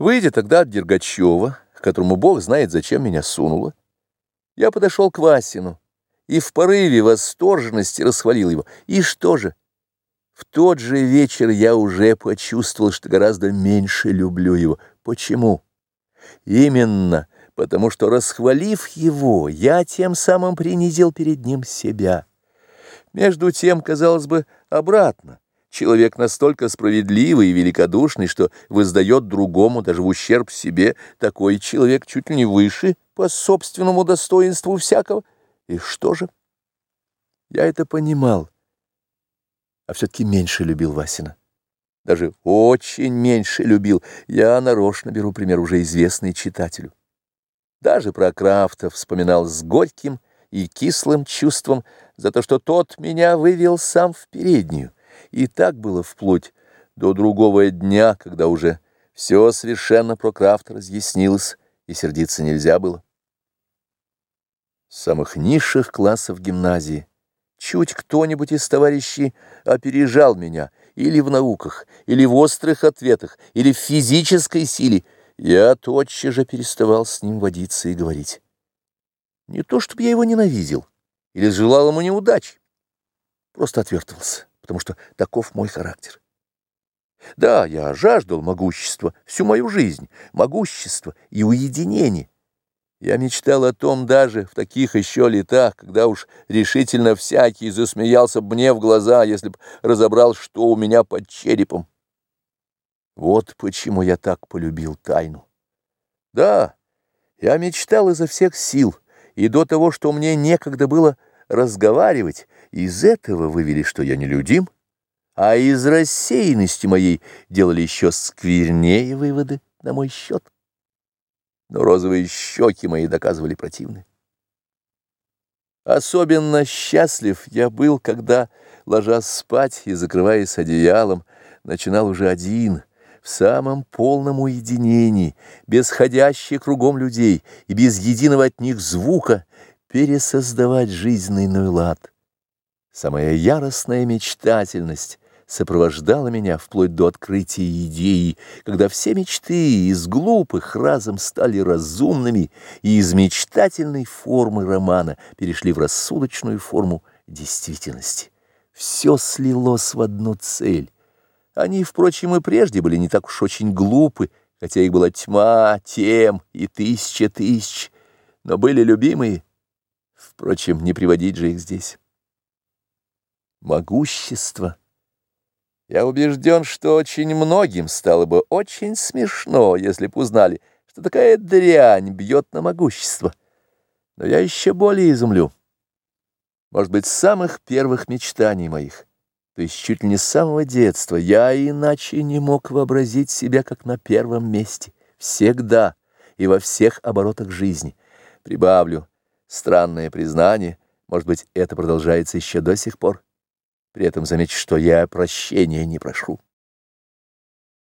Выйдя тогда от Дергачева, которому Бог знает, зачем меня сунуло, я подошел к Васину и в порыве восторженности расхвалил его. И что же? В тот же вечер я уже почувствовал, что гораздо меньше люблю его. Почему? Именно потому, что, расхвалив его, я тем самым принизил перед ним себя. Между тем, казалось бы, обратно. Человек настолько справедливый и великодушный, что воздает другому, даже в ущерб себе, такой человек чуть ли не выше по собственному достоинству всякого. И что же? Я это понимал, а все-таки меньше любил Васина. Даже очень меньше любил. Я нарочно беру пример уже известный читателю. Даже про Крафта вспоминал с горьким и кислым чувством за то, что тот меня вывел сам в переднюю и так было вплоть до другого дня, когда уже все совершенно про Крафта разъяснилось, и сердиться нельзя было. С самых низших классов гимназии чуть кто-нибудь из товарищей опережал меня или в науках, или в острых ответах, или в физической силе, я тотчас же переставал с ним водиться и говорить. Не то, чтобы я его ненавидел или желал ему неудачи, просто отвертывался потому что таков мой характер. Да, я жаждал могущества всю мою жизнь, могущества и уединения. Я мечтал о том даже в таких еще летах, когда уж решительно всякий засмеялся бы мне в глаза, если б разобрал, что у меня под черепом. Вот почему я так полюбил тайну. Да, я мечтал изо всех сил, и до того, что мне некогда было разговаривать, из этого вывели, что я нелюдим, а из рассеянности моей делали еще сквернее выводы на мой счет. Но розовые щеки мои доказывали противное. Особенно счастлив я был, когда, ложась спать и закрываясь одеялом, начинал уже один, в самом полном уединении, без ходящих кругом людей и без единого от них звука, пересоздавать жизненный лад. Самая яростная мечтательность сопровождала меня вплоть до открытия идеи, когда все мечты из глупых разом стали разумными и из мечтательной формы романа перешли в рассудочную форму действительности. Все слилось в одну цель. Они, впрочем, и прежде были не так уж очень глупы, хотя их была тьма, тем и тысяча тысяч, но были любимые — Впрочем, не приводить же их здесь. Могущество. Я убежден, что очень многим стало бы очень смешно, если б узнали, что такая дрянь бьет на могущество. Но я еще более изумлю. Может быть, самых первых мечтаний моих, то есть чуть ли не с самого детства, я иначе не мог вообразить себя как на первом месте, всегда и во всех оборотах жизни. Прибавлю, Странное признание, может быть, это продолжается еще до сих пор. При этом заметь, что я прощения не прошу.